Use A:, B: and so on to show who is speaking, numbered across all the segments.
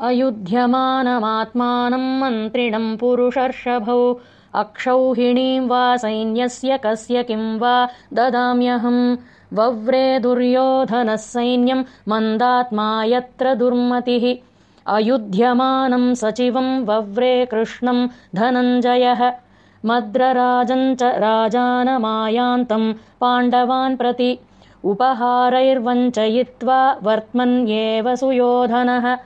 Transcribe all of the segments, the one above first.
A: अयुध्यमानमात्मानम् मन्त्रिणम् पुरुषर्षभौ अक्षौहिणीम् वा सैन्यस्य कस्य किम् वा ददाम्यहम्। वव्रे दुर्योधनः सैन्यम् मन्दात्मा यत्र दुर्मतिः। अयुध्यमानम् सचिवम् वव्रे कृष्णम् धनञ्जयः। मद्रराजम् च राजानमायान्तम् पाण्डवान् प्रति। उपहारैर्वञ्चयित्वा वर्त्मन्येव सुयोधनः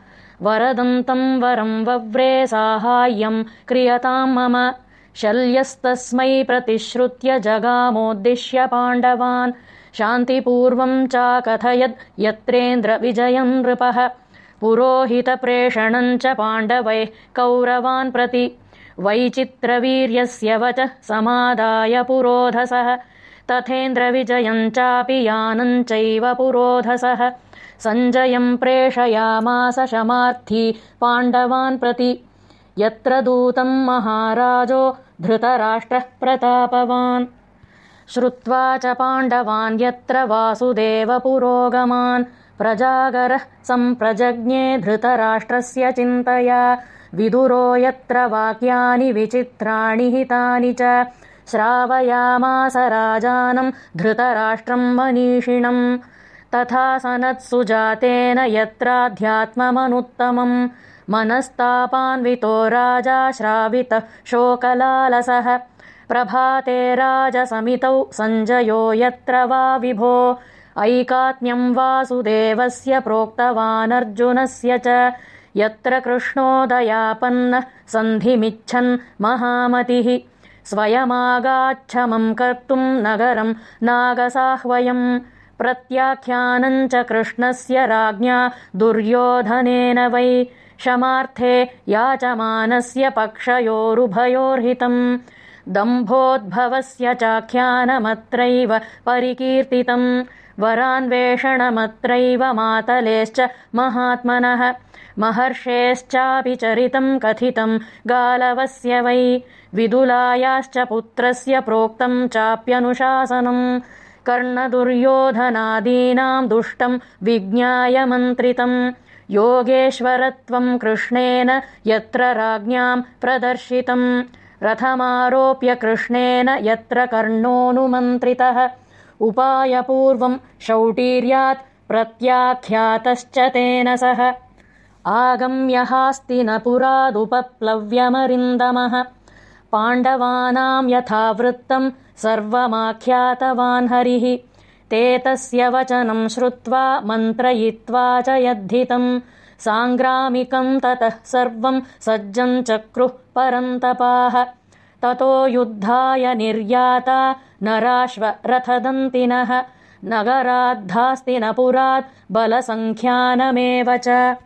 A: वरदन्तम् वरम् वव्रे साहाय्यम् क्रियताम् मम। शल्यस्तस्मै प्रतिश्रुत्य जगामोद्दिश्य पाण्डवान्। शान्तिपूर्वम् चाकथयद् यत्रेन्द्रविजयम् नृपः। पुरोहितप्रेषणम् च पाण्डवैः कौरवान् प्रति। वैचित्रवीर्यस्य वचः समादाय पुरोधसः। तथेन्द्रविजयम् चापि यानम् चैव पुरोधसः सञ्जयम् प्रेषयामास शमार्थी पाण्डवान् प्रति। यत्र दूतम् महाराजो धृतराष्ट्रः प्रतापवान्। श्रुत्वा च पाण्डवान् यत्र वासुदेव पुरोगमान् प्रजागरः सम्प्रजज्ञे धृतराष्ट्रस्य चिन्तया। विदुरो यत्र वाक्यानि विचित्राणि हितानि च। श्रावयामास राजानम् धृतराष्ट्रम् मनीषिणम् तथा सनत्सुजातेन यत्राध्यात्ममनुत्तमम् मनस्तापान्वितो राजा श्रावितः शोकलालसः। प्रभाते राजसमितौ सञ्जयो यत्र वा विभो। ऐकात्म्यम् वासुदेवस्य प्रोक्तवानर्जुनस्य च। यत्र कृष्णोदयापन्नः सन्धिमिच्छन् महामतिः। स्वयमागाच्छमम् कर्तुम् नगरम् नागसाह्वयम् प्रत्याख्यानम् च कृष्णस्य राज्ञा दुर्योधनेन वै क्षमार्थे याचमानस्य पक्षयोरुभयोर्हितम्। दम्भोद्भवस्य चाख्यानमत्रैव परिकीर्तितम्। वरान्वेषणमत्रैव मातलेश्च महात्मनः। महर्षेश्चापि चरितम् कथितम् गालवस्य वै। विदुलायाश्च पुत्रस्य प्रोक्तम् चाप्यनुशासनम् कर्णदुर्योधनादीनाम् दुष्टम् विज्ञाय मन्त्रितम् योगेश्वरत्वम् कृष्णेन यत्र राज्ञाम् प्रदर्शितम्। रथमारोप्य कृष्णेन यत्र कर्णोऽनुमन्त्रितः। उपायपूर्वम् शौटीर्यात् प्रत्याख्यातश्च तेन सह। आगम्यहास्ति न पुरादुपप्लव्यमरिन्दमः पाण्डवानाम् यथावृत्तम् सर्वमाख्यातवान् हरिः। ते तस्य वचनम् श्रुत्वा मन्त्रयित्वा च यद्धितम् साङ्ग्रामिकम् ततः सर्वम् सज्जम् चक्रुः परन्तपाः। ततो युद्धाय निर्याता नराश्वरथदन्तिनः नगराद्धास्ति न पुरात् बलसङ्ख्यानमेव च